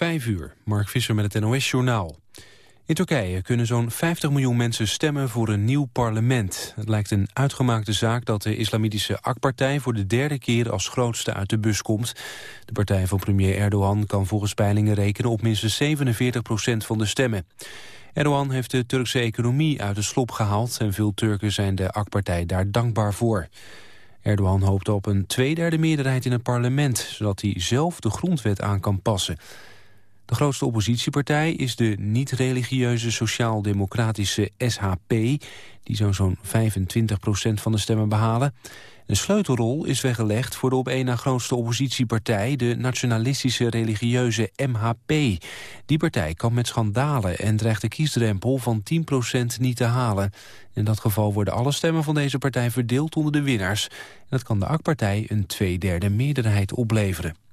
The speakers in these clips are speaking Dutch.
Vijf uur, Mark Visser met het NOS-journaal. In Turkije kunnen zo'n 50 miljoen mensen stemmen voor een nieuw parlement. Het lijkt een uitgemaakte zaak dat de islamitische AK-partij... voor de derde keer als grootste uit de bus komt. De partij van premier Erdogan kan volgens peilingen rekenen... op minstens 47 procent van de stemmen. Erdogan heeft de Turkse economie uit de slop gehaald... en veel Turken zijn de AK-partij daar dankbaar voor. Erdogan hoopt op een tweederde meerderheid in het parlement... zodat hij zelf de grondwet aan kan passen. De grootste oppositiepartij is de niet-religieuze sociaal-democratische SHP... die zo'n zo'n 25% van de stemmen behalen. Een sleutelrol is weggelegd voor de op één na grootste oppositiepartij... de nationalistische religieuze MHP. Die partij kan met schandalen en dreigt de kiesdrempel van 10% niet te halen. In dat geval worden alle stemmen van deze partij verdeeld onder de winnaars. En dat kan de AK-partij een tweederde meerderheid opleveren.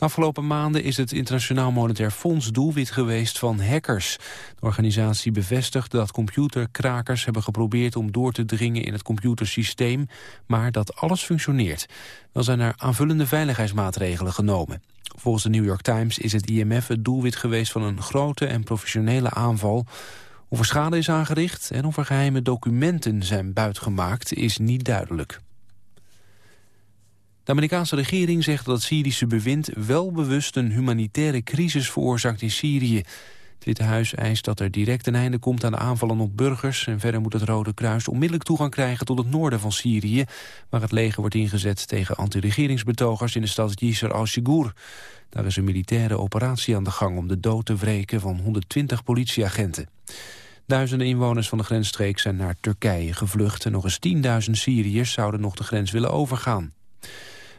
Afgelopen maanden is het Internationaal Monetair Fonds doelwit geweest van hackers. De organisatie bevestigt dat computerkrakers hebben geprobeerd om door te dringen in het computersysteem, maar dat alles functioneert. Wel zijn er aanvullende veiligheidsmaatregelen genomen. Volgens de New York Times is het IMF het doelwit geweest van een grote en professionele aanval. Of er schade is aangericht en of er geheime documenten zijn buitgemaakt is niet duidelijk. De Amerikaanse regering zegt dat het Syrische bewind wel bewust een humanitaire crisis veroorzaakt in Syrië. Het Witte Huis eist dat er direct een einde komt aan de aanvallen op burgers... en verder moet het Rode Kruis onmiddellijk toegang krijgen tot het noorden van Syrië... waar het leger wordt ingezet tegen anti-regeringsbetogers in de stad Yisr al-Shigur. Daar is een militaire operatie aan de gang om de dood te wreken van 120 politieagenten. Duizenden inwoners van de grensstreek zijn naar Turkije gevlucht... en nog eens 10.000 Syriërs zouden nog de grens willen overgaan.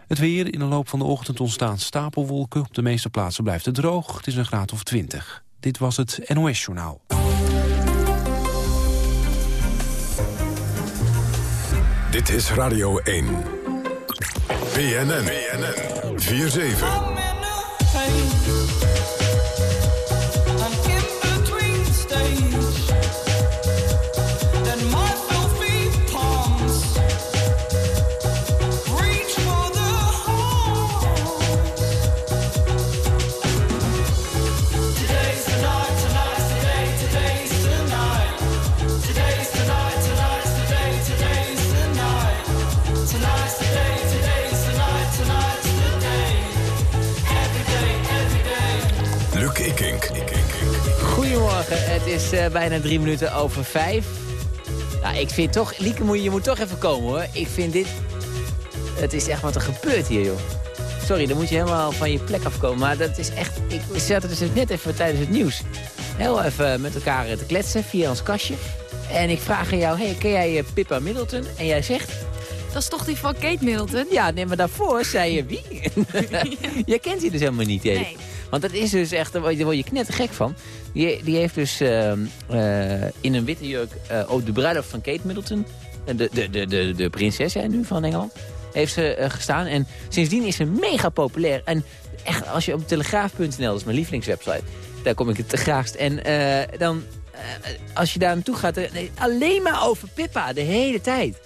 Het weer in de loop van de ochtend ontstaan stapelwolken. Op de meeste plaatsen blijft het droog. Het is een graad of 20. Dit was het NOS Journaal. Dit is Radio 1. BNN. BNN. 4-7. Is uh, bijna drie minuten over vijf. Nou, ik vind toch... Lieke, moet, je moet toch even komen, hoor. Ik vind dit... Het is echt wat er gebeurt hier, joh. Sorry, dan moet je helemaal van je plek afkomen. Maar dat is echt... Ik zat er dus net even tijdens het nieuws... heel even met elkaar te kletsen via ons kastje. En ik vraag aan jou, hey, ken jij uh, Pippa Middleton? En jij zegt... Dat is toch die van Kate Middleton? Ja, nee, maar daarvoor zei je wie? Jij kent die dus helemaal niet, hè? Nee. Want dat is dus echt, daar word je knettergek van. Die, die heeft dus uh, uh, in een witte jurk uh, ook de bruiloft van Kate Middleton... de, de, de, de, de prinses nu van Engeland, heeft ze gestaan. En sindsdien is ze mega populair. En echt, als je op telegraaf.nl, dat is mijn lievelingswebsite... daar kom ik het graagst. En dan, als je daar naartoe gaat, alleen maar over Pippa, de hele tijd.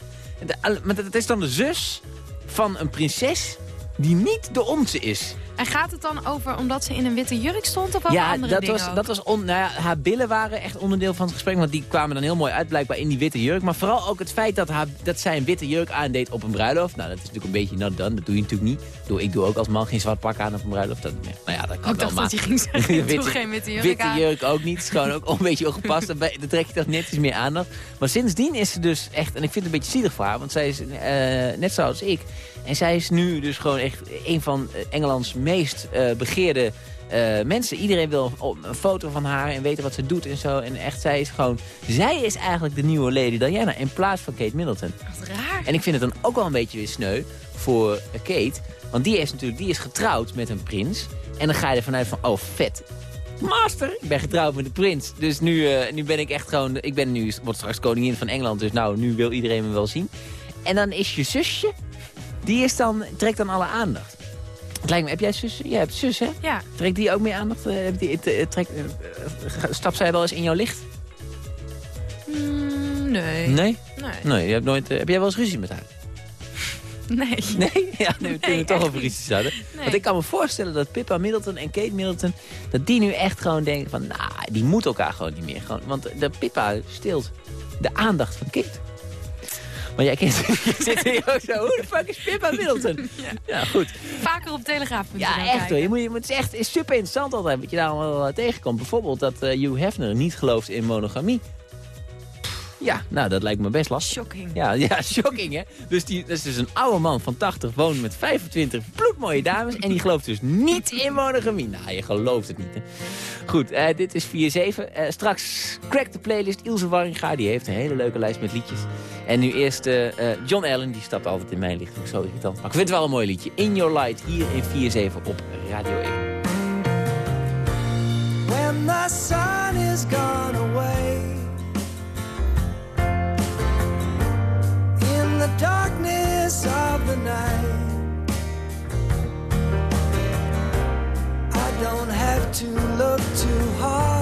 Maar dat is dan de zus van een prinses die niet de onze is. En gaat het dan over omdat ze in een witte jurk stond of over ja, andere dat dingen was, dat was on, nou ja, haar billen waren echt onderdeel van het gesprek. Want die kwamen dan heel mooi uit blijkbaar in die witte jurk. Maar vooral ook het feit dat, haar, dat zij een witte jurk aandeed op een bruiloft. Nou, dat is natuurlijk een beetje not done. Dat doe je natuurlijk niet. Ik doe, ik doe ook als man geen zwart pak aan op een bruiloft. Dat, nou ja, dat kan wel, dacht dat hij ging zeggen, witte, geen witte jurk Witte jurk ook niet. Het is gewoon ook een beetje ongepast. Dan, dan trek je toch net iets meer aandacht. Maar sindsdien is ze dus echt... En ik vind het een beetje zielig voor haar. Want zij is uh, net zoals ik en zij is nu dus gewoon echt een van Engelands meest uh, begeerde uh, mensen. Iedereen wil een foto van haar en weten wat ze doet en zo. En echt, zij is gewoon... Zij is eigenlijk de nieuwe Lady Diana in plaats van Kate Middleton. Wat raar. En ik vind het dan ook wel een beetje weer sneu voor Kate. Want die, heeft natuurlijk, die is getrouwd met een prins. En dan ga je ervan uit van, oh vet, Master, ik ben getrouwd met de prins. Dus nu, uh, nu ben ik echt gewoon... Ik ben nu, word straks koningin van Engeland. Dus nou, nu wil iedereen me wel zien. En dan is je zusje die is dan, trekt dan alle aandacht. Lijkt me, heb jij zus? Jij hebt zus, hè? Ja. Trekt die ook meer aandacht? Uh, die, uh, trekt, uh, stapt zij wel eens in jouw licht? Mm, nee. Nee? Nee. Nee, je hebt nooit, heb jij wel eens ruzie met haar? Nee. Nee? Ja, nu kunnen we toch over iets hadden. Want ik kan me voorstellen dat Pippa Middleton en Kate Middleton... dat die nu echt gewoon denken van... nou, die moeten elkaar gewoon niet meer. Gewoon, want de Pippa stilt de aandacht van Kate. Maar jij kent, zit hier ook zo. Hoe de fuck is Pippa Middleton? Ja. ja, goed. Vaker op Telegraaf. Ja, echt hoor. Je moet, je moet, het is echt is super interessant altijd wat je daar allemaal tegenkomt. Bijvoorbeeld dat uh, Hugh Hefner niet gelooft in monogamie. Ja, nou, dat lijkt me best lastig. Shocking. Ja, ja shocking, hè? Dus die, dat is dus een oude man van 80, woont met 25 bloedmooie dames... en die gelooft dus niet in monogamie. Nou, je gelooft het niet, hè? Goed, uh, dit is 4-7. Uh, eh, straks crack de playlist. Ilse Warringa, die heeft een hele leuke lijst met liedjes. En nu eerst uh, John Allen, die stapt altijd in mijn licht. Zo irritant. Maar ik vind het wel een mooi liedje. In Your Light, hier in 4-7 op Radio 1. When the sun is gone away darkness of the night. I don't have to look too hard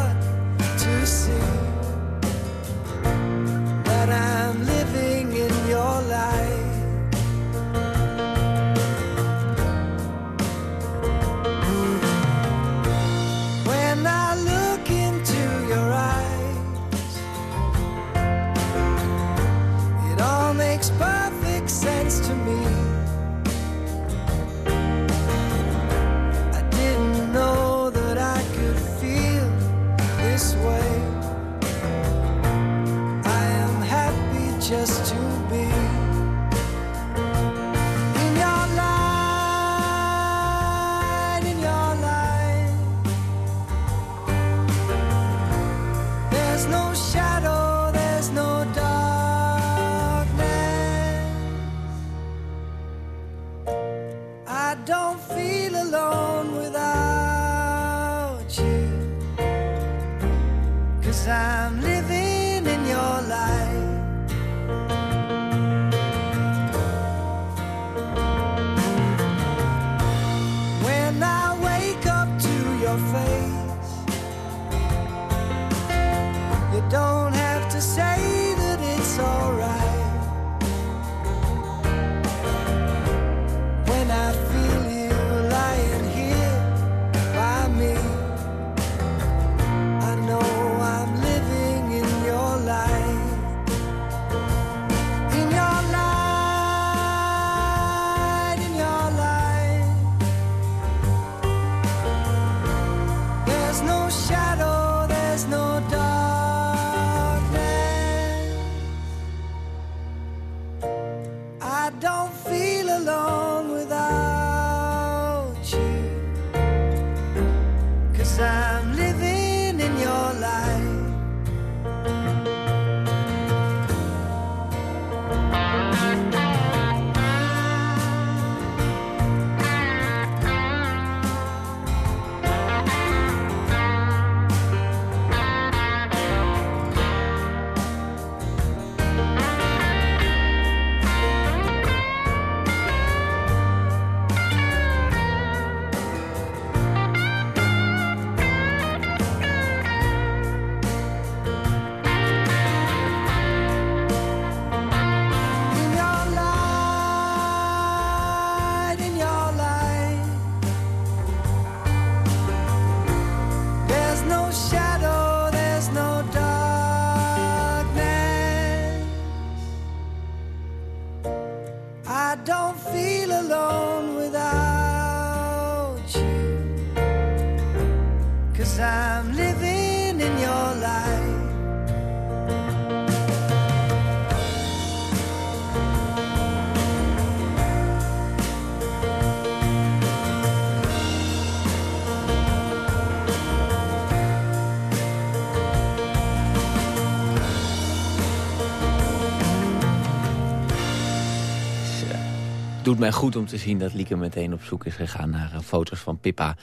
doet mij goed om te zien dat Lieke meteen op zoek is gegaan naar uh, foto's van Pippa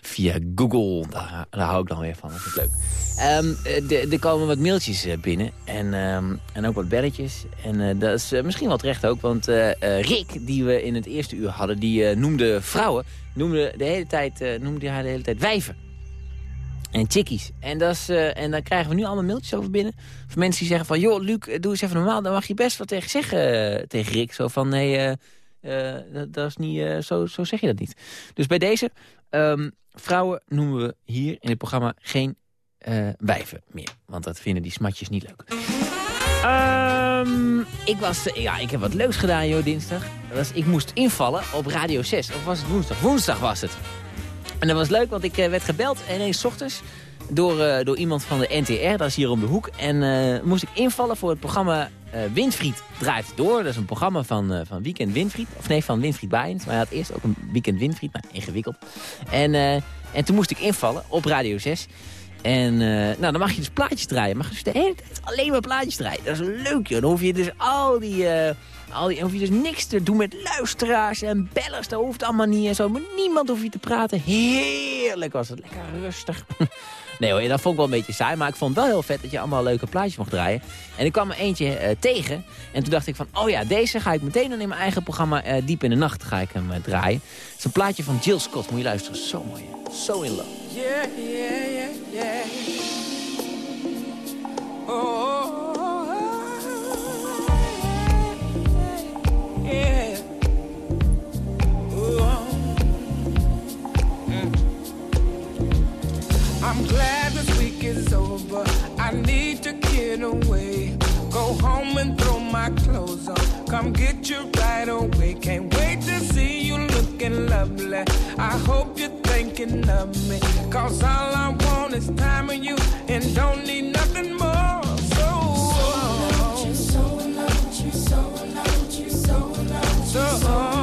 via Google. Daar, daar, hou ik dan weer van, dat is leuk. Um, er komen wat mailtjes eh, binnen en, um, en ook wat belletjes. En dat is misschien wel terecht ook, want Rick, die we in het eerste uur hadden, die noemde vrouwen, noemde, de hele tijd, noemde haar de hele tijd wijven. En chickies. En, dat is, en dan krijgen we nu allemaal mailtjes over binnen. Van mensen die zeggen van... joh, Luc, doe eens even normaal. Dan mag je best wat tegen zeggen tegen Rick. Zo van, nee, dat, dat, is niet, zo, zo zeg je dat niet. Dus bij deze, um, vrouwen noemen we hier in het programma geen wijven meer. Want dat vinden die smatjes niet leuk. Um, ik, was, ja, ik heb wat leuks gedaan, joh, dinsdag. Was, ik moest invallen op Radio 6. Of was het woensdag? Woensdag was het. En dat was leuk, want ik werd gebeld ineens ochtends door, uh, door iemand van de NTR, dat is hier om de hoek. En uh, moest ik invallen voor het programma uh, Windfried draait door. Dat is een programma van, van Weekend Windfried. Of nee, van Windfried Baaiens. Maar hij had eerst ook een Weekend Windfried, maar ingewikkeld. En, en toen moest ik invallen op Radio 6. En nou, dan mag je dus plaatjes draaien. Mag je dus de hele tijd alleen maar plaatjes draaien. Dat is leuk, joh. Dan hoef je dus al die... Al die, hoef je dus niks te doen met luisteraars en bellers. Dat hoeft allemaal niet en zo. Met niemand hoef je te praten. Heerlijk was het. Lekker rustig. Nee hoor, dat vond ik wel een beetje saai. Maar ik vond het wel heel vet dat je allemaal leuke plaatjes mocht draaien. En ik kwam er eentje uh, tegen. En toen dacht ik van, oh ja, deze ga ik meteen dan in mijn eigen programma uh, Diep in de Nacht ga ik hem uh, draaien. Het is een plaatje van Jill Scott. Moet je luisteren. Zo mooi. So in love. Yeah, yeah, yeah, yeah. Oh, yeah. I'm glad this week is over. I need to get away. Go home and throw my clothes on. Come get you right away. Can't wait to see you looking lovely. I hope you're thinking of me. Cause all I want is time with you. And don't need nothing more. So, so, so, so, so, so, so, so, so, so, so, so,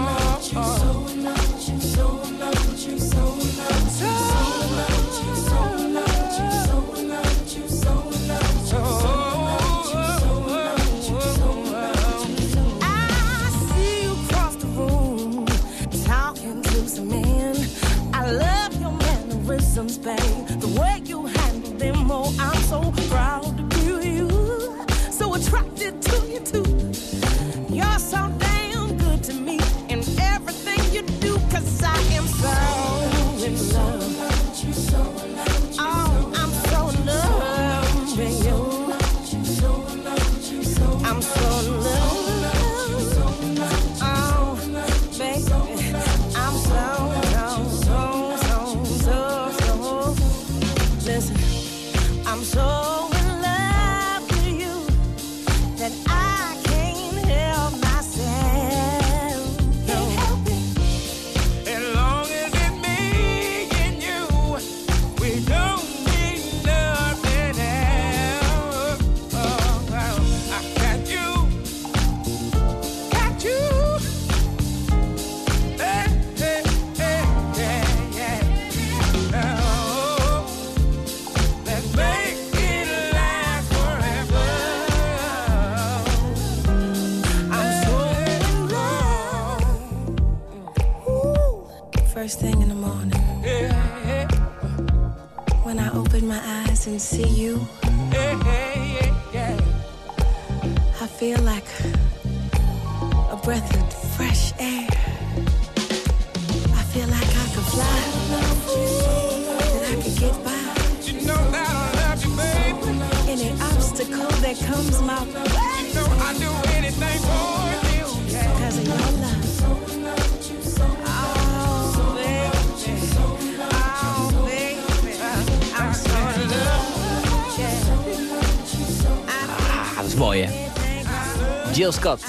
first thing in the morning. When I open my eyes and see you, I feel like a breath of fresh air. I feel like I could fly, that I could get by. You know that I love you, baby. Any obstacle that comes my way, you know I do. Jill Scott.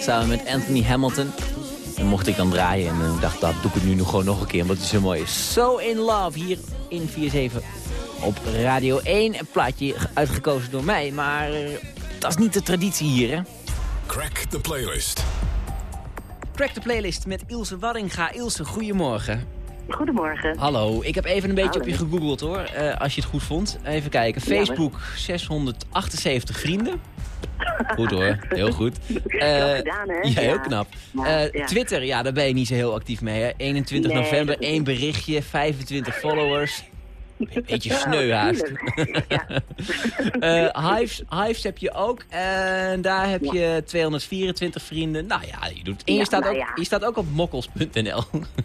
Samen met Anthony Hamilton. En mocht ik dan draaien en ik dacht, dat doe ik het nu nog gewoon nog een keer. Omdat het zo mooi is. So in Love hier in 47 op Radio 1. Een plaatje uitgekozen door mij, maar dat is niet de traditie hier, hè? Crack the playlist. Crack the playlist met Ilse Waddinga. Ilse, goedemorgen. Goedemorgen. Hallo, ik heb even een beetje op je gegoogeld hoor, uh, als je het goed vond. Even kijken, Facebook 678 vrienden. Goed hoor, heel goed. Uh, gedaan, hè? Ja, heel knap. Uh, Twitter, ja, daar ben je niet zo heel actief mee. Hè? 21 november, één berichtje, 25 followers. Beetje sneu haast. Ja. uh, Hives, Hives heb je ook. En daar heb je 224 vrienden. Nou ja, je doet. En je, staat, nou ook, je staat ook op mokkels.nl.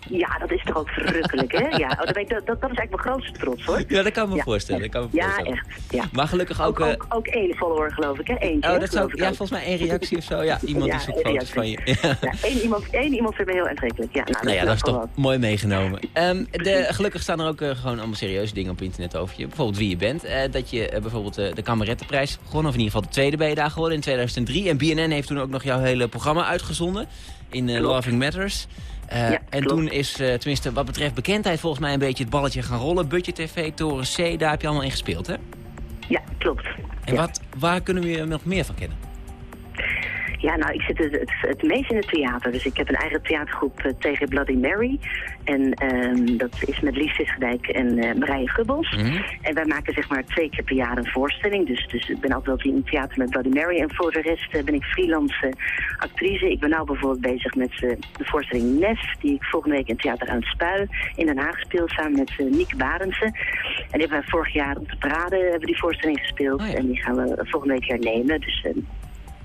Ja, dat is toch ook verrukkelijk, hè? Ja, oh, dat, dat, dat, is eigenlijk mijn grootste trots, hoor. Ja, dat kan me voorstellen. Dat kan me ja, echt. Ja. Maar gelukkig ook... Ook, ook, ook één follower, geloof ik, hè? Eentje, oh, dat zou, ja, volgens mij één reactie of zo. Ja, iemand die zoekt foto's van je. Ja, één iemand, één iemand vindt me heel aantrekkelijk. Ja, nou, nou ja, dat is toch mooi meegenomen. Um, de, gelukkig staan er ook uh, gewoon allemaal serieuze dingen op internet over je. Bijvoorbeeld wie je bent. Uh, dat je uh, bijvoorbeeld de Kamerettenprijs gewonnen. Of in ieder geval de tweede ben je daar geworden in 2003. En BNN heeft toen ook nog jouw hele programma uitgezonden. In Loving Matters. Ja, en toen is, tenminste wat betreft bekendheid, volgens mij een beetje het balletje gaan rollen. Budget TV, Toren C, daar heb je allemaal in gespeeld, hè? Ja, klopt. En wat, waar kunnen we je nog meer van kennen? Ja, nou, ik zit het, het, het, meest in het theater. Dus ik heb een eigen theatergroep uh, tegen Bloody Mary. En um, dat is met Lies Visgedijk en uh, Marije Gubbels. Mm -hmm. En wij maken zeg maar twee keer per jaar een voorstelling. Dus, dus ik ben altijd wel in het theater met Bloody Mary. En voor de rest uh, ben ik freelance actrice. Ik ben nou bijvoorbeeld bezig met de voorstelling Nes. Die ik volgende week in het Theater aan het Spui in Den Haag speel. Samen met Nieke Barendse. En die hebben wij vorig jaar op de parade hebben die voorstelling gespeeld. Oh ja. En die gaan we volgende week hernemen. Dus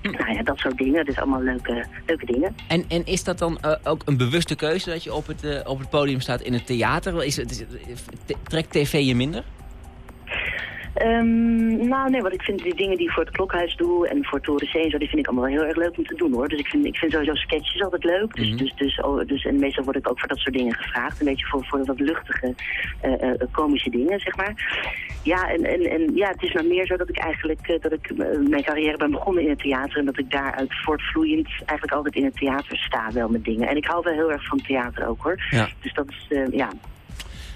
nou ja, dat soort dingen. Dus allemaal leuke, leuke dingen. En, en is dat dan uh, ook een bewuste keuze dat je op het, uh, op het podium staat in het theater? Is het, trekt tv je minder? Um, nou, nee, wat ik vind die dingen die ik voor het Klokhuis doe en voor Toren C en zo, die vind ik allemaal wel heel erg leuk om te doen hoor. Dus ik vind, ik vind sowieso sketches altijd leuk. Dus, mm dus, dus, oh, dus, en meestal word ik ook voor dat soort dingen gevraagd. Een beetje voor, voor wat luchtige, uh, uh, komische dingen, zeg maar. Ja, en, en, en ja, het is maar meer zo dat ik eigenlijk, uh, dat ik mijn carrière ben begonnen in het theater. En dat ik daaruit voortvloeiend eigenlijk altijd in het theater sta wel met dingen. En ik hou wel heel erg van theater ook hoor. Ja. Dus dat is, ja,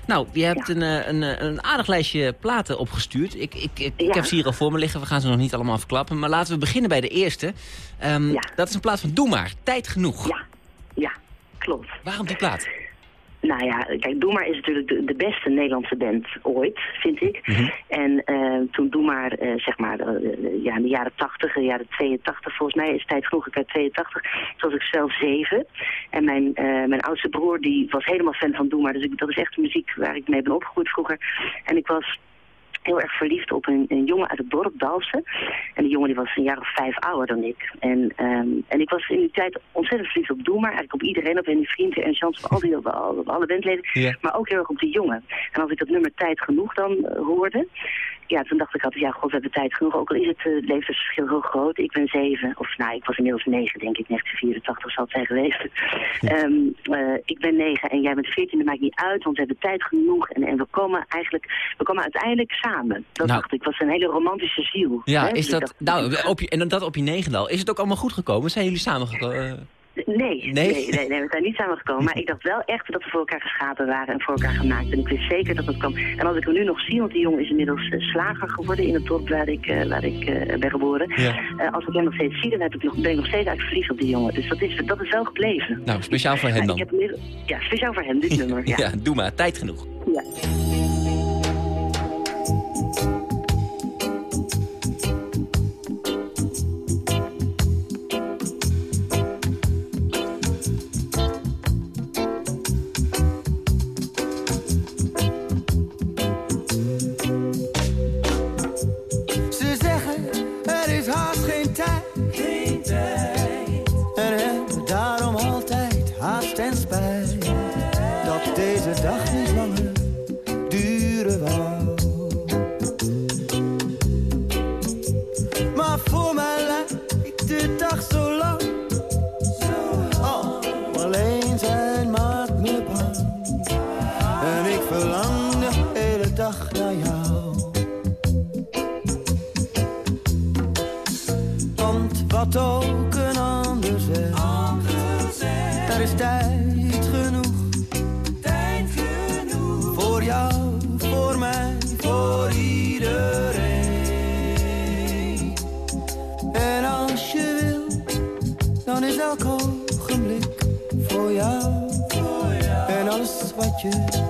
nou, je hebt een, eh, een, eh, een, aardig lijstje platen opgestuurd. Ik, ik, ik, ik, heb ze hier al voor me liggen. We gaan ze nog niet allemaal verklappen. Maar laten we beginnen bij de eerste. Um, dat is een plaat van Doe Maar. Tijd genoeg. Ja, ja klopt. Waarom die plaat? Nou ja, kijk, Doe Maar is natuurlijk de, de beste Nederlandse band ooit, vind ik. Mhm. En uh, toen Doe Maar, uh, zeg maar, uh, ja, in de jaren 80, de jaren 82, volgens mij is tijd genoeg, ik uit 82, toen was ik zelf zeven. En mijn, mijn oudste broer, die was helemaal fan van Doe Maar, dus ik, dat is echt de muziek waar ik mee ben opgegroeid vroeger. En ik was heel erg verliefd op een, een jongen uit het dorp Dalsen. En die jongen die was een jaar of vijf ouder dan ik. En, um, en ik was in die tijd ontzettend verliefd op Doemer. Eigenlijk op iedereen, op die vrienden en chance op, al die, op, op alle bandleden. Yeah. Maar ook heel erg op die jongen. En als ik dat nummer Tijd Genoeg dan uh, hoorde ja, toen dacht ik altijd, ja, god, we hebben tijd genoeg. Ook al is het uh, levensverschil heel groot. Ik ben zeven, of nou, ik was inmiddels negen, denk ik. 1984 zal het zijn geweest. um, uh, ik ben negen en jij bent veertien, dat maakt niet uit, want we hebben tijd genoeg. En, en we komen eigenlijk, we komen uiteindelijk samen. Dat nou, dacht ik, was een hele romantische ziel. Ja, hè? is dat, dacht, nou, op je, en dat op je negende al. Is het ook allemaal goed gekomen? Zijn jullie samengekomen? Uh... Nee, nee? Nee, nee, nee, we zijn niet samengekomen. Maar ik dacht wel echt dat we voor elkaar geschapen waren en voor elkaar gemaakt. En ik wist zeker dat dat kwam. En als ik hem nu nog zie, want die jongen is inmiddels uh, slager geworden in het dorp waar ik, uh, waar ik uh, ben geboren. Ja. als ik hem nog steeds zie, dan heb ik nog, ben ik nog steeds eigenlijk verliefd op die jongen. Dus dat is, dat is wel gebleven. Nou, speciaal voor hem dan. Heb, ja, speciaal voor hem, dit nummer. Ja. ja, doe maar. Tijd genoeg. Ja. verlangde hele dag naar jou. Want wat ook een ander zegt, daar er is tijd genoeg. Tijd genoeg. Voor jou, voor mij, voor iedereen. En als je wil, dan is elk ogenblik voor jou. Voor jou. En alles wat je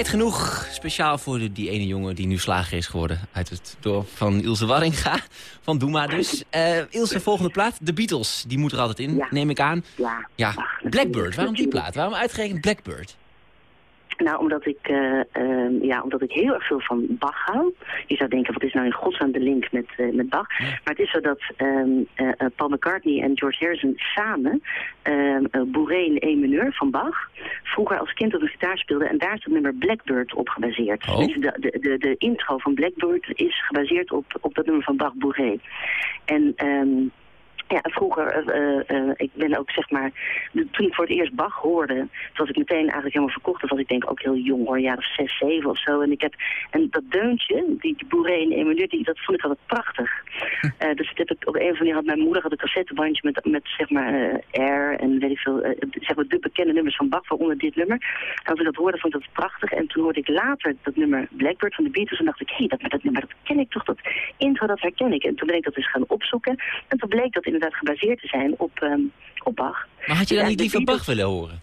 Tijd genoeg, speciaal voor de, die ene jongen die nu slager is geworden... uit het dorp van Ilse Warringa, van Doema dus. Eh Ilse, volgende plaat, The Beatles. Die moet er altijd in, Ja. neem ik aan. Ja, Ja, Blackbird, waarom die plaat? Waarom uitgerekend Blackbird? Nou, omdat ik, eh, ehm, ja, omdat ik heel erg veel van Bach hou. Je zou denken, wat is nou in godsnaam de link met, eh, met Bach? Maar het is zo dat ehm, eh, Paul McCartney en George Harrison samen um, Bourré in E mineur van Bach vroeger als kind op de gitaar speelden. En daar is het nummer Blackbird op gebaseerd. Oh. Dus de, de, de, de intro van Blackbird is gebaseerd op, op dat nummer van Bach, Bourré. En... ehm ja, vroeger, eh, eh, eh, ik ben ook zeg maar, toen ik voor het eerst Bach hoorde, toen was ik meteen eigenlijk helemaal verkocht. Dat was ik denk ook heel jong hoor, jaar of zes, zeven of zo. En ik heb, en dat deuntje, die, die boeré in Emmenuur, die dat vond ik altijd prachtig. Eh, dus dat heb ik op een of andere manier had mijn moeder had een cassettebandje met, met zeg maar Air en weet ik veel, zeg maar de bekende nummers van Bach, waaronder dit nummer. En als ik dat hoorde, vond ik dat prachtig. En toen hoorde ik later dat nummer Blackbird van de Beatles en dacht ik, hé, hey, dat, maar dat nummer, dat ken ik toch, dat intro, dat herken ik. En toen ben ik dat dus gaan opzoeken. En toen bleek dat inderdaad gebaseerd te zijn op, ehm, op Bach. Maar had je dan niet liever Bach willen horen?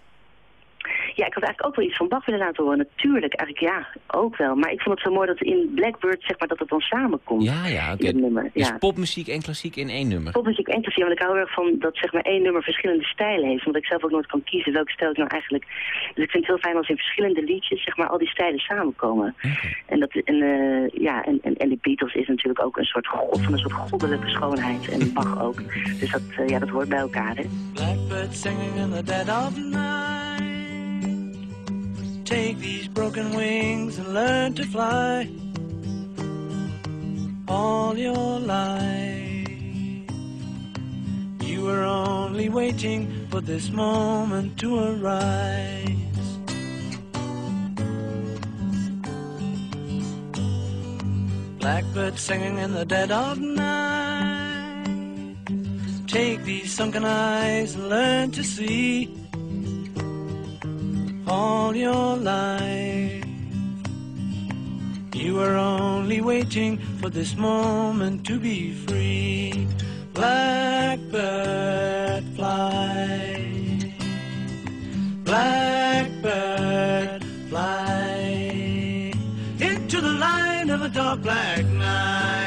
Ja, ik had eigenlijk ook wel iets van Bach willen laten horen. Natuurlijk, eigenlijk ja, ook wel. Maar ik vond het zo mooi dat in Blackbird, zeg maar, dat het dan samenkomt. Ja, ja, oké. Dus Ja. popmuziek en klassiek in één nummer. Popmuziek en klassiek, want ik hou heel erg van dat zeg maar één nummer verschillende stijlen heeft. Omdat ik zelf ook nooit kan kiezen welke stijl ik nou eigenlijk... Dus ik vind het heel fijn als in verschillende liedjes zeg maar al die stijlen samenkomen. En, dat, en, eh, ja, en, en, en de Beatles is natuurlijk ook een soort god van een soort goddelijke schoonheid. En Bach ook. Dus dat, eh, ja, dat hoort bij elkaar, hè. Blackbird singing in the dead of night. Take these broken wings and learn to fly all your life. You were only waiting for this moment to arise. Blackbird singing in the dead of night. Take these sunken eyes and learn to see all your life. You were only waiting for this moment to be free. Blackbird fly. Blackbird fly into the light of a dark black night.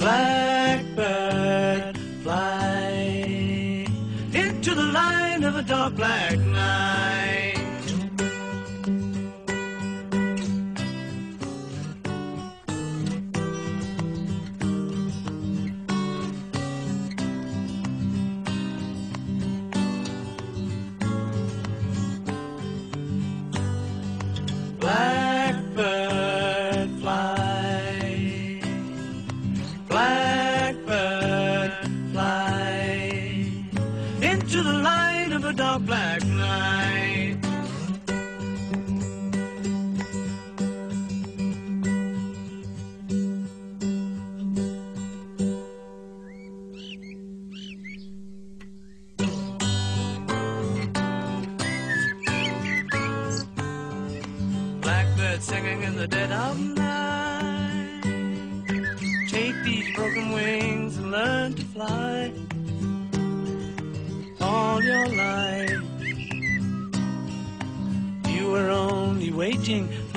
Blackbird fly. Into the line of a dark black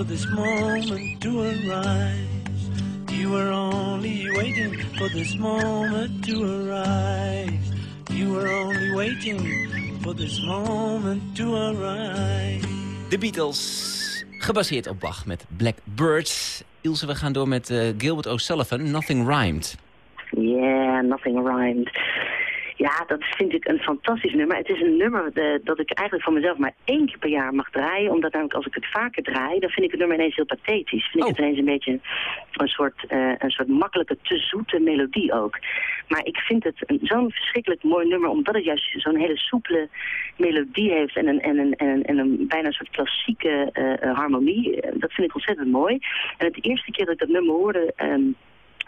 for this moment to arise. You were only waiting for this moment to arise. You were only waiting for this moment to arise. De Beatles, gebaseerd op Bach met Black Birds. Ilse, we gaan door met eh, Gilbert O'Sullivan, Nothing Rhymed. Yeah, nothing rhymed. Ja, dat vind ik een fantastisch nummer. Het is een nummer eh, dat ik eigenlijk van mezelf maar één keer per jaar mag draaien. Omdat namelijk als ik het vaker draai, dan vind ik het nummer ineens heel pathetisch. Vind ik Oh. het ineens een beetje een soort, eh, een soort makkelijke, te zoete melodie ook. Maar ik vind het een- zo'n verschrikkelijk mooi nummer, omdat het juist zo'n hele soepele melodie heeft en een, en een, en een, en een bijna een soort klassieke eh, harmonie. Dat vind ik ontzettend mooi. En het eerste keer dat ik dat nummer hoorde... ehm,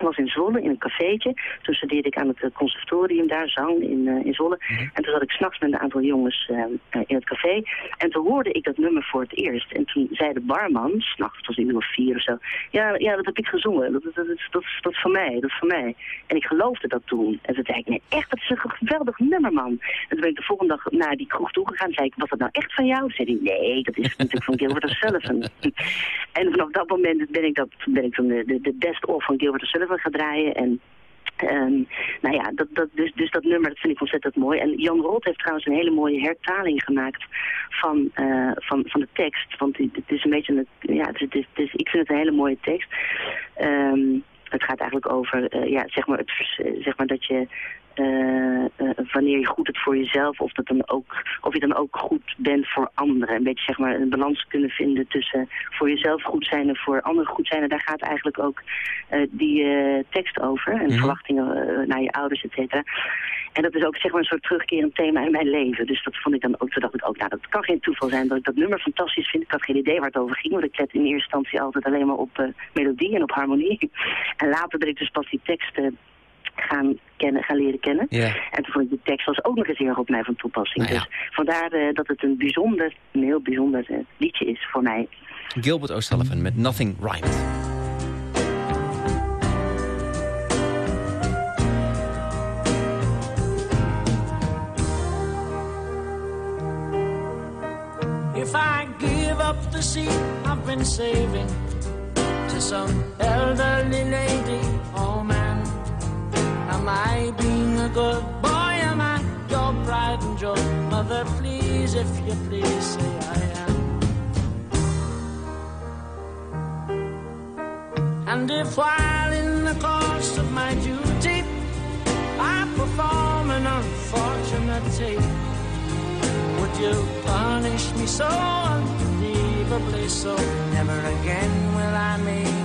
was in Zwolle, in een cafeetje. Toen studeerde ik aan het eh, conservatorium daar, zang in, eh, in Zwolle. En toen zat ik s'nachts met een aantal jongens eh, in het café. En toen hoorde ik dat nummer voor het eerst. En toen zei de barman, s'nachts, het was een uur of vier of zo... Ja, ja dat heb ik gezongen. Dat, dat, dat, is- dat, is- dat is van mij, dat is van mij. En ik geloofde dat toen. En toen zei ik, nee, echt, dat is een geweldig nummer, man. En toen ben ik de volgende dag naar die kroeg toegegaan. zei ik, was dat nou echt van jou? Toen zei hij, nee, dat is natuurlijk van Gilbert O'Sullivan. en vanaf dat moment ben ik, dat, ben ik toen de, de, de best of van Gilbert Gaan draaien. En Ehm, nou ja, dat, dat, dus, dus dat nummer dat vind ik ontzettend mooi. En Jan Roth heeft trouwens een hele mooie hertaling gemaakt van, eh, van, van de tekst. Want het is een beetje een, ja, het is, het ik vind het een hele mooie tekst. Ehm, het gaat eigenlijk over, eh, ja, zeg maar, het, eh, zeg maar dat je eh, eh, wanneer je goed het voor jezelf, of, dat dan ook, of je dan ook goed bent voor anderen. Een beetje zeg maar een balans kunnen vinden tussen voor jezelf goed zijn en voor anderen goed zijn. En daar gaat eigenlijk ook eh, die tekst over. En Mhm. verwachtingen naar je ouders, et cetera. En dat is ook zeg maar een soort terugkerend thema in mijn leven. Dus dat vond ik dan ook, toen dacht ik ook, nou dat kan geen toeval zijn dat ik dat nummer fantastisch vind. Ik had geen idee waar het over ging, want ik let in eerste instantie altijd alleen maar op melodie en op harmonie. En later ben ik dus pas die tekst eh, gaan, kennen, gaan leren kennen. Ja. En toen vond ik de tekst was ook nog eens heel erg op mij van toepassing. Nou ja. Dus vandaar eh, dat het een bijzonder, een heel bijzonder eh, liedje is voor mij. Gilbert O'Sullivan met Nothing Rhymed. If I give up the seat I've been saving to some elderly lady am I being a good boy? Am I your pride and joy? Mother, please, if you please, say I am. And if while in the course of my duty I perform an unfortunate tape, would you punish me so unbelievably so? Never again will I make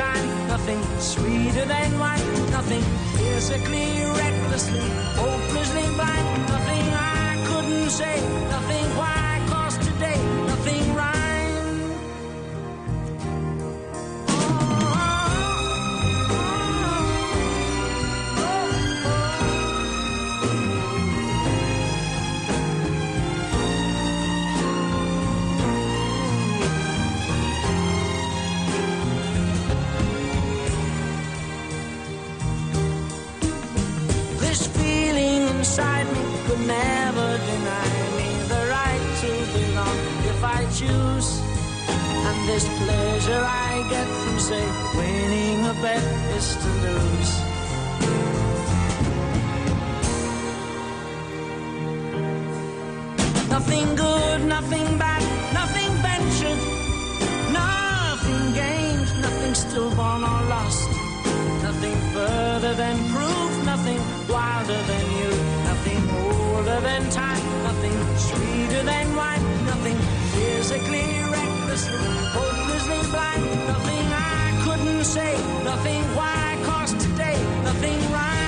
time, nothing sweeter than wine, nothing physically, recklessly, hopelessly blind, nothing I couldn't say, nothing why, cause today, nothing rhyme. Choose. And this pleasure I get from, say, winning a bet is to lose. Physically, recklessly, hopelessly blind, nothing I couldn't say, nothing why, cause today, nothing rhyme.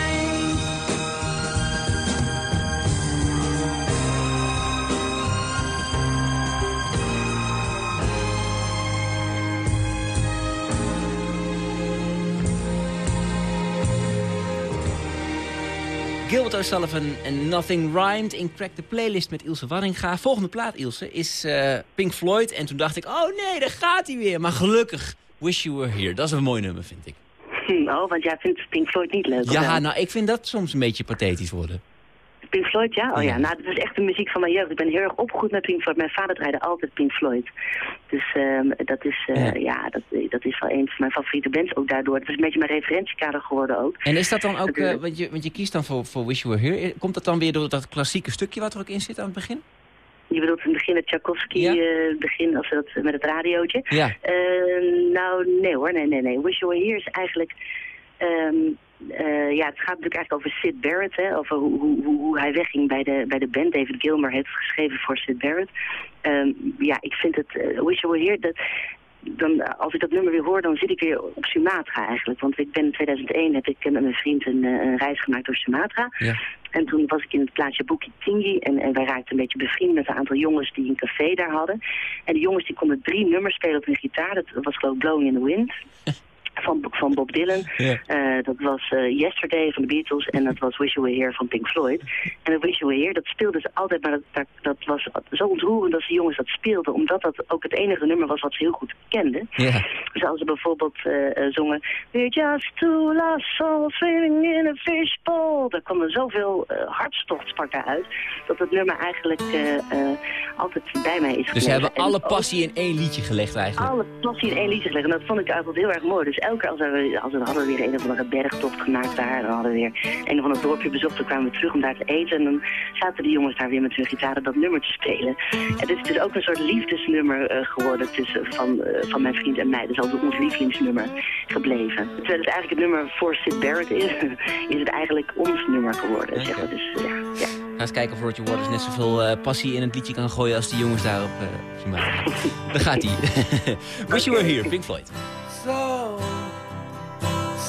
Gilbert O'Sullivan en Nothing Rhymed in Crack the Playlist met Ilse Warringa. Volgende plaat, Ilse, is eh, Pink Floyd. En toen dacht ik, oh nee, daar gaat hij weer. Maar gelukkig, Wish You Were Here. Dat is een mooi nummer, vind ik. Hm, oh, want jij vindt Pink Floyd niet leuk, Ja, nou, ik vind dat soms een beetje pathetisch worden. Pink Floyd, ja? Oh Ja. nou, dat is echt de muziek van mijn jeugd. Ik ben heel erg opgegroeid met Pink Floyd. Mijn vader draaide altijd Pink Floyd. Dus ehm, dat, is, eh, Ja. ja. dat, dat is wel een van mijn favoriete bands ook daardoor. Het is een beetje mijn referentiekader geworden ook. En is dat dan ook, eh, want, je, want je kiest dan voor, voor Wish You Were Here. Komt dat dan weer door dat klassieke stukje wat er ook in zit aan het begin? Je bedoelt in het begin het Tchaikovsky Ja. eh, begin als dat, met het radiootje. Ja. Eh, nou, nee hoor, nee, nee, nee. Wish You Were Here is eigenlijk... ehm, eh, ja, het gaat natuurlijk eigenlijk over Sid Barrett, hè, over hoe, hoe, hoe, hij wegging bij de, bij de band. David Gilmer heeft geschreven voor Sid Barrett. Ehm, ja, ik vind het, eh, Wish You Were Here, dat, dan, eh, als ik dat nummer weer hoor, dan zit ik weer op Sumatra eigenlijk. Want ik ben in 2001, heb ik met mijn vriend een, een reis gemaakt door Sumatra. Ja. En toen was ik in het plaatsje Bukit en, en wij raakten een beetje bevriend met een aantal jongens die een café daar hadden. En die jongens die konden drie nummers spelen op hun gitaar. Dat was geloof ik Blowing in the Wind. van, van Bob Dylan. Yeah. dat was uh, Yesterday van de Beatles en dat was Wish You Were Here van Pink Floyd. En dat Wish You Were Here, dat speelden ze altijd, maar dat, dat, dat was zo ontroerend dat de jongens dat speelden, omdat dat ook het enige nummer was wat ze heel goed kenden. Yeah. Zoals ze bijvoorbeeld uh, zongen, We're just two lost souls swimming in a fishbowl. Daar kwam er zoveel hartstocht sprak daaruit, dat het nummer eigenlijk altijd bij mij is Dus gebleven. ze hebben alle passie in één liedje gelegd eigenlijk? Alle passie in één liedje gelegd en dat vond ik eigenlijk heel erg mooi. Dus elke keer als we, als we hadden weer een of andere bergtocht gemaakt daar. Dan hadden we weer een of ander dorpje bezocht. Dan kwamen we terug om daar te eten. En dan zaten die jongens daar weer met hun gitaren dat nummer te spelen. En het is dus ook een soort liefdesnummer uh, geworden tussen, van, uh, van mijn vriend en mij. Dus altijd ons lievelingsnummer gebleven. Terwijl het eigenlijk het nummer voor Sid Barrett is, is het eigenlijk ons nummer geworden. Okay. Zeg maar. Dus ja, ja. Ga eens kijken of Roger Waters net zoveel uh, passie in het liedje kan gooien als die jongens daar op uh. Daar gaat hij. Wish You Were Here, Pink Floyd. So,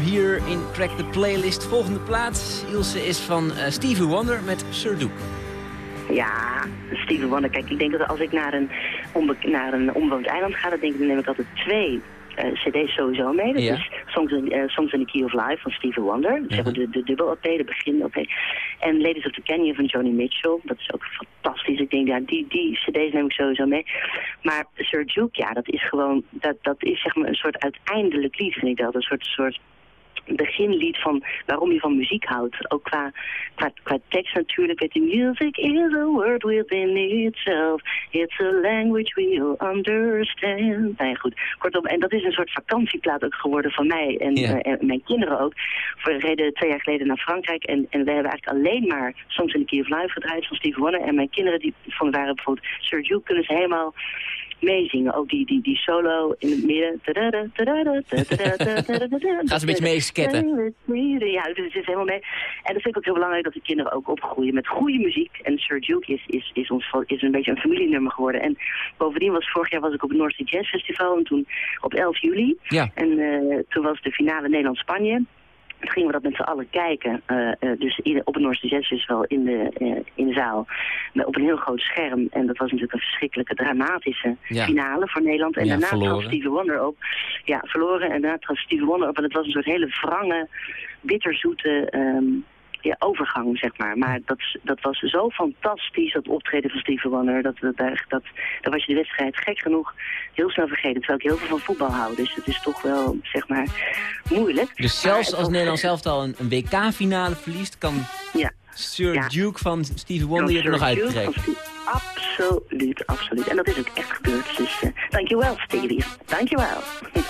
Here in Crack the Playlist. Volgende plaats, Ilse, is van uh, Stevie Wonder met Sir Duke. Ja, Stevie Wonder. Kijk, ik denk dat als ik naar een, naar een onbewoond eiland ga, dan, denk ik, dan neem ik altijd twee uh, cd's sowieso mee. Dat Ja. is Songs in, uh, Songs in the Key of Life van Stevie Wonder. Zeg maar de, de dubbel-LP, de begin-LP. En Ladies of the Canyon van Joni Mitchell. Dat is ook fantastisch. Ik denk, ja, die, die cd's neem ik sowieso mee. Maar Sir Duke, ja, dat is gewoon, dat, dat is zeg maar een soort uiteindelijk lied, vind ik dat. Een soort, soort beginlied van waarom je van muziek houdt. Ook qua, qua, qua tekst natuurlijk. Het music is a word within itself. It's a language we'll understand. Nou ja, goed. Kortom, en dat is een soort vakantieplaat ook geworden van mij en, eh, en mijn kinderen ook. We reden twee jaar geleden naar Frankrijk en, en we hebben eigenlijk alleen maar soms in de Kiev Live gedraaid van Steve Wonder. En mijn kinderen die van waren bijvoorbeeld Sir Duke kunnen ze helemaal meezingen. Ook die, die, die solo in het midden. Gaan ze een beetje meesketten. Ja, dus het is helemaal mee. En dat vind ik ook heel belangrijk dat de kinderen ook opgroeien met goede muziek. En Sir Duke is, is, is, ons, is een beetje een familienummer geworden. En bovendien was vorig jaar was ik op het North Sea Jazz Festival. En toen op 11 juli. Ja. En uh, toen was de finale Nederland-Spanje. Toen gingen we dat met z'n allen kijken. Uh, uh, dus op het Noorse wel in de, uh, in de zaal. Met, op een heel groot scherm. En dat was natuurlijk een verschrikkelijke, dramatische ja. finale voor Nederland. En Ja, daarna verloren. trad Stevie Wonder op. Ja, verloren. En daarna trad Stevie Wonder op. En het was een soort hele wrange, bitterzoete... Um, ja, overgang, zeg maar. Maar dat, dat was zo fantastisch, dat optreden van Stevie Wonder. Dat, dat, dat, dat, dat was je de wedstrijd gek genoeg heel snel vergeten. Terwijl ik heel veel van voetbal hou. Dus het is toch wel, zeg maar, moeilijk. Dus zelfs als Nederland zelf al een, een WK-finale verliest... kan Ja. Sir Ja. Duke van Stevie Wonder je er nog uittrekken. Absoluut, absoluut. En dat is ook echt gebeurd. Dus uh, dankjewel, Stevie. Dankjewel.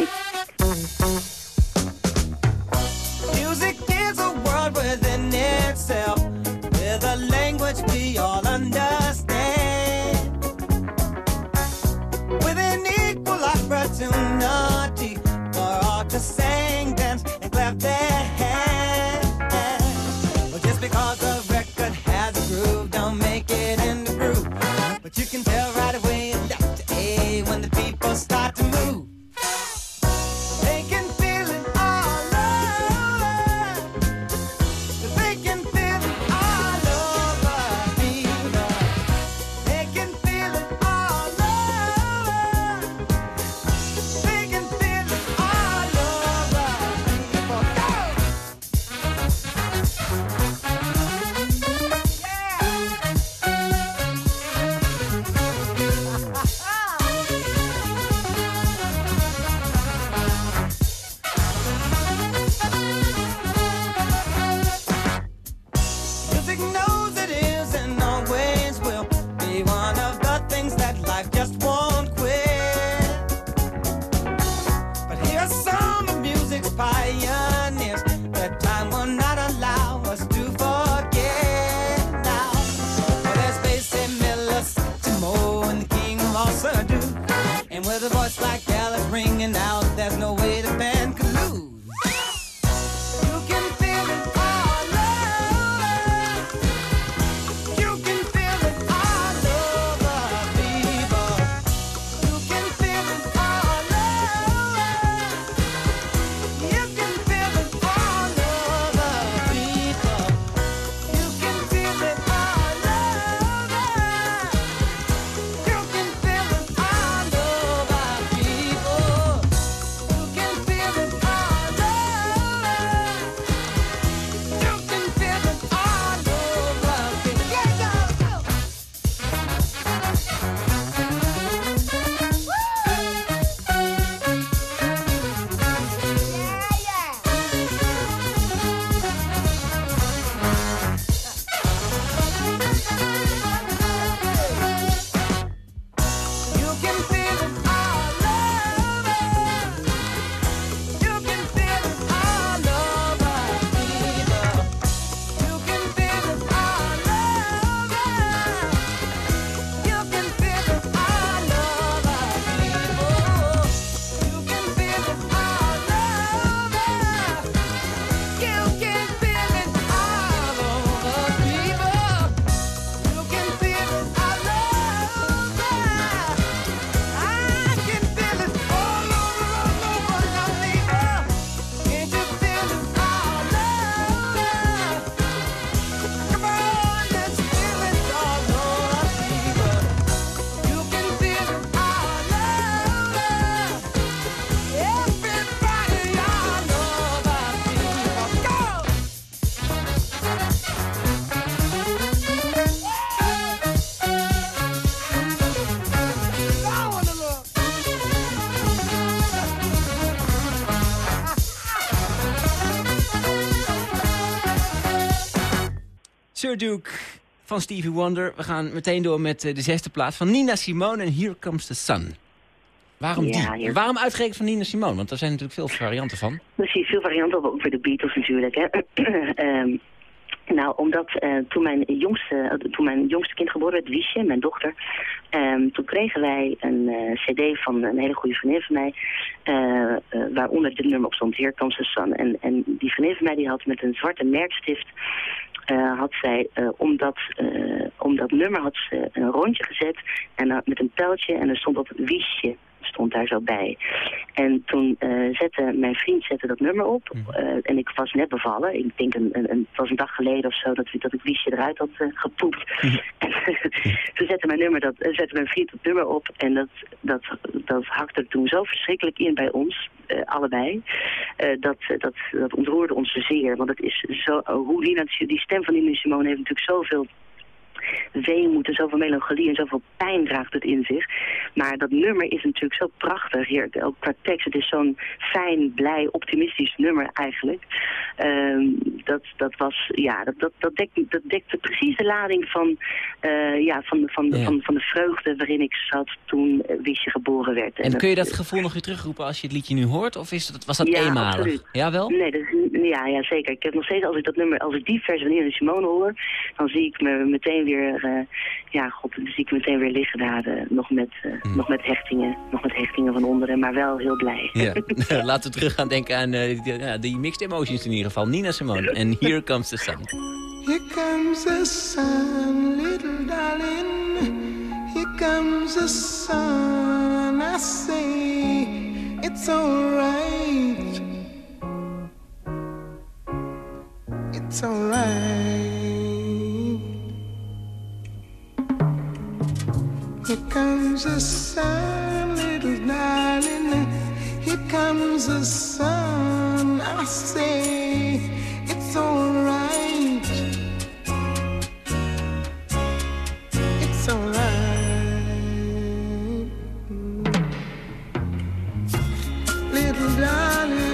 Music world within itself, with a language we all understand. With an equal opportunity for all to sing, dance, and clap their hands. But just because a record has a groove, don't make it in the groove. But you can tell right away left to A when the people start Duke van Stevie Wonder. We gaan meteen door met de zesde plaats van Nina Simone en Here Comes the Sun. Waarom die? Waarom uitgerekend van Nina Simone? Want er zijn natuurlijk veel varianten van. Precies, veel varianten, ook weer de Beatles natuurlijk. Hè. um, nou, omdat uh, toen, mijn jongste, uh, toen mijn jongste kind geboren werd, Wiesje, mijn dochter... Um, toen kregen wij een uh, cd van een hele goede vriendin van mij... waaronder dit nummer op stond, Here Comes the Sun. En, en die vriendin van mij die had met een zwarte merkstift... had zij om, dat, om dat nummer had ze een rondje gezet en met een pijltje en er stond op Wiesje stond daar zo bij. En toen uh, zette mijn vriend zette dat nummer op. Uh, en ik was net bevallen. Ik denk een, een, een, het was een dag geleden of zo dat, dat ik Wiesje eruit had uh, gepoept. en toen zette mijn, nummer dat, zette mijn vriend dat nummer op. En dat, dat, dat hakte toen zo verschrikkelijk in bij ons. Allebei. dat, dat, dat ontroerde ons zeer. Want het is zo, hoe die, die stem van Nina Simone heeft natuurlijk zoveel weemoed en zoveel melancholie en zoveel pijn draagt het in zich. Maar dat nummer is natuurlijk zo prachtig. Hier, ook qua tekst, het is zo'n fijn, blij, optimistisch nummer eigenlijk. Um, dat, dat was, ja, dat, dat, dat, dekte, dat dekte precies de lading van, uh, ja, van, van, ja. van, van de vreugde waarin ik zat toen Wiesje geboren werd. En, en kun je dat gevoel nog weer terugroepen als je het liedje nu hoort? Of is dat, was dat ja, eenmalig? Absoluut. Ja, wel? Nee, dat ja, ja, zeker. Ik heb nog steeds, als ik dat nummer, als ik die versie van Nina Simone hoor, dan zie ik me meteen weer, uh, ja, god, dan zie ik meteen weer liggen daar, uh, nog, met, uh, mm. nog met hechtingen, nog met hechtingen van onderen, maar wel heel blij. Ja. Laten we terug gaan denken aan die, ja, die mixed emotions in ieder geval. Nina Simone en Here Comes the Sun. Here comes the sun, little darling. Here comes the sun. I say it's alright. It's alright. Here comes the sun, little darling. Here comes the sun. I say it's alright. It's alright. Little darling,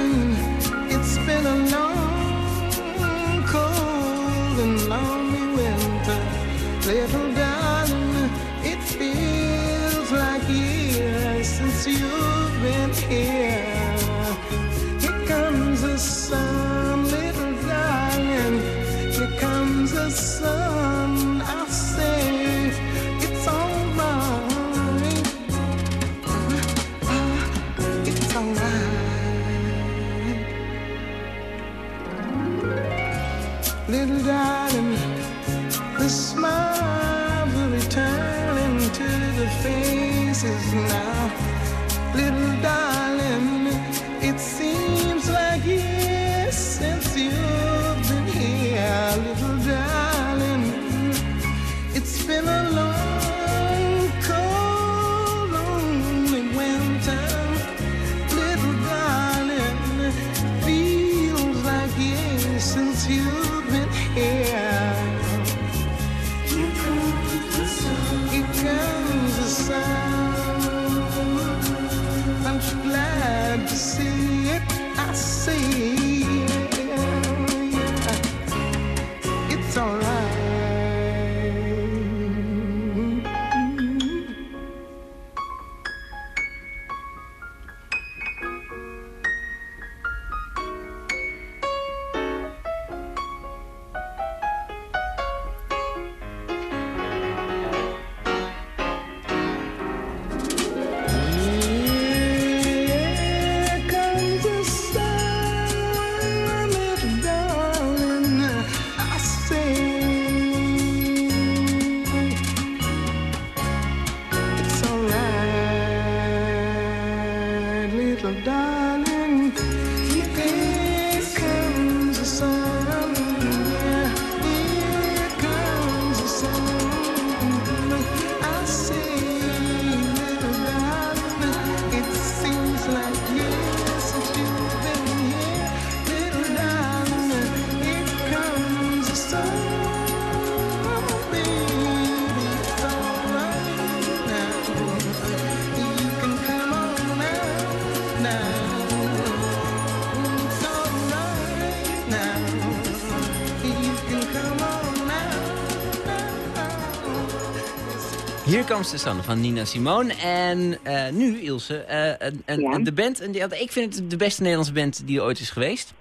De Sun van Nina Simone. En uh, nu, Ilse, uh, en, ja. de band, en ik vind het de beste Nederlandse band die er ooit is geweest.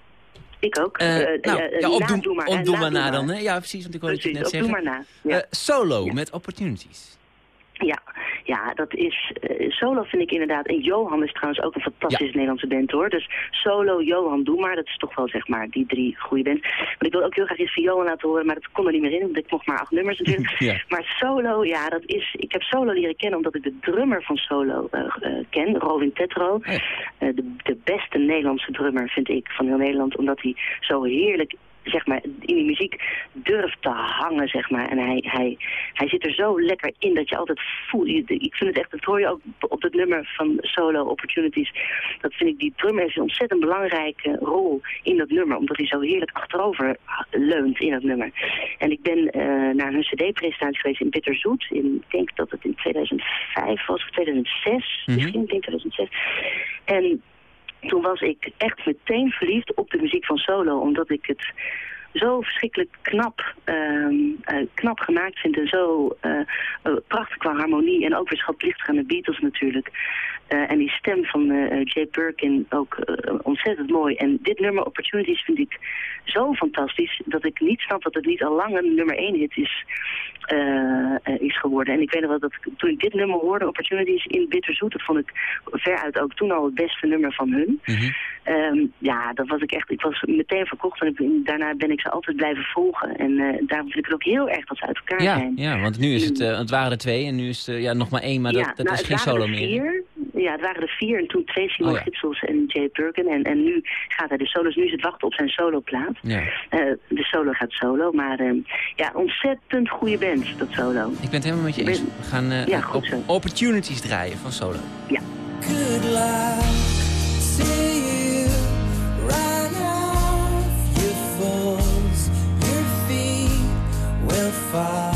Ik ook. Uh, nou, ja, op, doe, maar, maar na dan. Hè? Ja, precies, want ik hoorde het net zeggen. Doe maar na. Ja. solo met Opportunities. Ja, ja, dat is... Uh, solo vind ik inderdaad... En Johan is trouwens ook een fantastische Nederlandse band, hoor. Dus solo, Johan, doe maar. Dat is toch wel, zeg maar, die drie goede bands. Maar ik wil ook heel graag iets van Johan laten horen, maar dat kon er niet meer in. Want ik mocht maar acht nummers natuurlijk. ja. Maar solo, ja, dat is... Ik heb solo leren kennen omdat ik de drummer van solo uh, uh, ken, Robin Tetro. De, de beste Nederlandse drummer, vind ik, van heel Nederland. Omdat hij zo heerlijk zeg maar, in die muziek durft te hangen, zeg maar. En hij, hij, hij zit er zo lekker in dat je altijd voelt. Ik vind het echt, dat hoor je ook op het nummer van Solo Opportunities. Dat vind ik, die drum heeft een ontzettend belangrijke rol in dat nummer. Omdat hij zo heerlijk achterover leunt in dat nummer. En ik ben uh, naar hun cd-presentatie geweest in Bitterzoet. In, ik denk dat het in 2005 was, of 2006. Mhm. Misschien, ik denk 2006. En toen was ik echt meteen verliefd op de muziek van Solo. Omdat ik het zo verschrikkelijk knap, uh, uh, knap gemaakt vind. En zo uh, prachtig qua harmonie. En ook weer schaplichtig aan de Beatles natuurlijk. Uh, en die stem van uh, Jay Birkin ook uh, ontzettend mooi. En dit nummer Opportunities vind ik zo fantastisch... dat ik niet snap dat het niet al lang een nummer 1 hit is, is geworden. En ik weet nog wel dat ik, toen ik dit nummer hoorde, Opportunities in Bitterzoet... dat vond ik veruit ook toen al het beste nummer van hun. Mm um, ja, dat was ik echt... Ik was meteen verkocht en ik, daarna ben ik ze altijd blijven volgen. En daarom vind ik het ook heel erg dat ze uit elkaar ja, zijn. Ja, want nu is het... het waren er twee en nu is het ja, nog maar één, maar dat, dat nou, is geen solo meer ja, het waren er vier en toen twee Simon oh, Gitsels en Jay Birkin. En, en nu gaat hij de solos. Nu is het wachten op zijn soloplaat. Ja. Uh, de solo gaat solo, maar uh, ja, ontzettend goede band, dat solo. Ik ben het helemaal met je eens. We gaan uh, ja, op opportunities draaien van solo. Ja. Good luck, your feet will fall.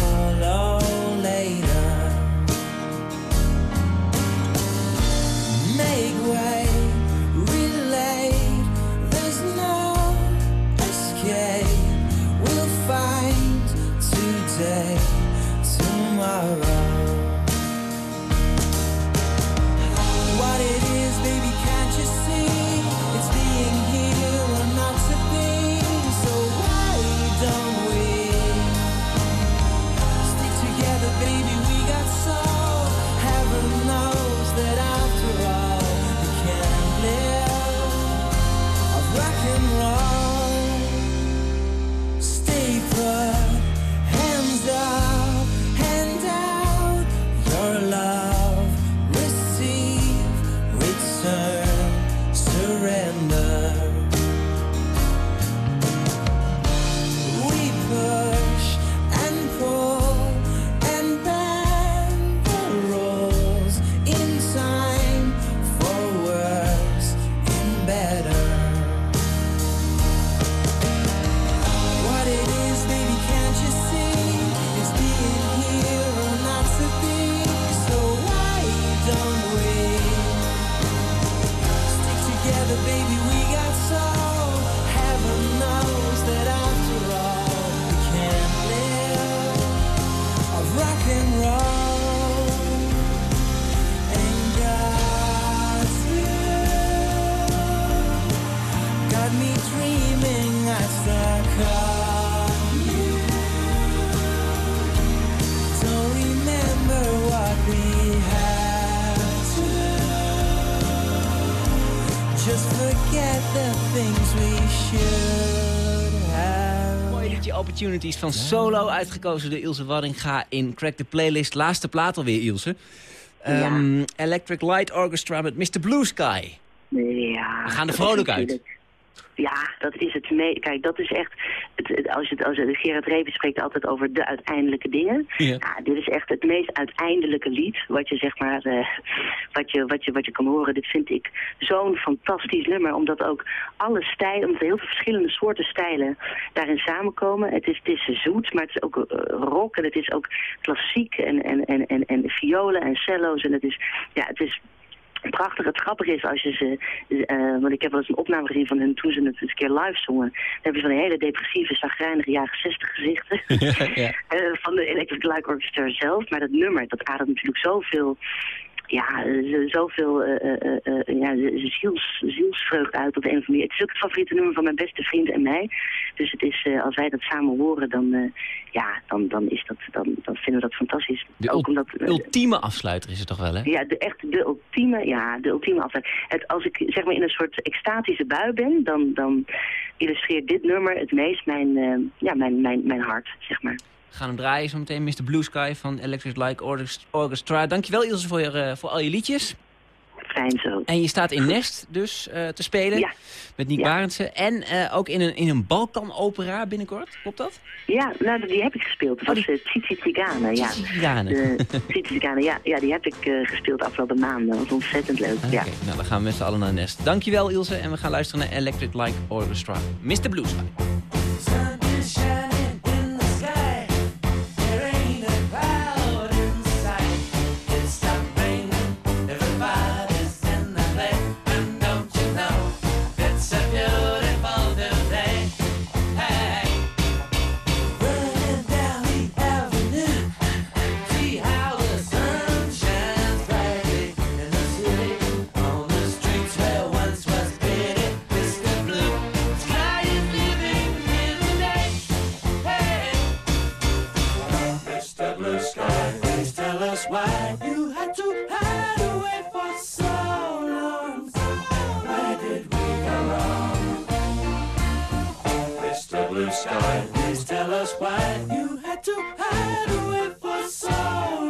Opportunities van Solo, uitgekozen door Ilse Waddinga in Crack the Playlist. Laatste plaat alweer, Ilse. Um, Electric Light Orchestra met Mr. Blue Sky. Ja. We gaan er vrolijk uit. Ja, dat is het. Mee. Kijk, dat is echt... Het, als je, als Gerard Reven spreekt altijd over de uiteindelijke dingen. Ja. dit is echt het meest uiteindelijke lied. Wat je zeg maar... Uh, wat, je, wat, je, wat je kan horen. Dit vind ik zo'n fantastisch nummer. Omdat ook alle stijlen... Omdat er heel veel verschillende soorten stijlen daarin samenkomen. Het is, het is zoet, maar het is ook uh, rock. En het is ook klassiek. En, en, en, en, en violen en cello's. En het is... Ja, het is prachtig. Het grappige is als je ze... Uh, want ik heb wel eens een opname gezien van hun toen ze het eens een keer live zongen. Dan heb je van een hele depressieve, zagrijnige jaren 60 gezichten. Ja, ja. van de Electric Light Orchestra zelf. Maar dat nummer, dat ademt natuurlijk zoveel ja, zoveel uh, uh, ja, ziels, zielsvreugd uit op de een of andere. Het is ook het favoriete nummer van mijn beste vriend en mij. Dus het is, als wij dat samen horen, dan, ja, dan, dan, is dat, dan, dan vinden we dat fantastisch. De ook omdat, ultieme afsluiter is het toch wel, hè? Ja, de, echt de ultieme, ja, de ultieme afsluiter. Het, als ik zeg maar in een soort extatische bui ben, dan, dan illustreert dit nummer het meest mijn, ja, mijn, mijn, mijn hart, zeg maar gaan hem draaien zometeen. Mr. Blue Sky van Electric Like Orchestra. Dankjewel Ilse voor, je, voor al je liedjes. Fijn zo. En je staat in Nest dus uh, te spelen. Ja. Met Nick ja. En uh, ook in een, in een Balkan-opera binnenkort. Klopt dat? Ja, nou, die heb ik gespeeld. Dat oh, was die... Tsitsi Tigane. Ja. Tsitsi ja. Ja, die heb ik uh, gespeeld afgelopen maanden. Dat was ontzettend leuk. Okay. Ja. Nou, dan gaan we met z'n allen naar Nest. Dankjewel Ilse. En we gaan luisteren naar Electric Like Orchestra. Mr. Blue sky. Please tell us why you had to hide away for so long.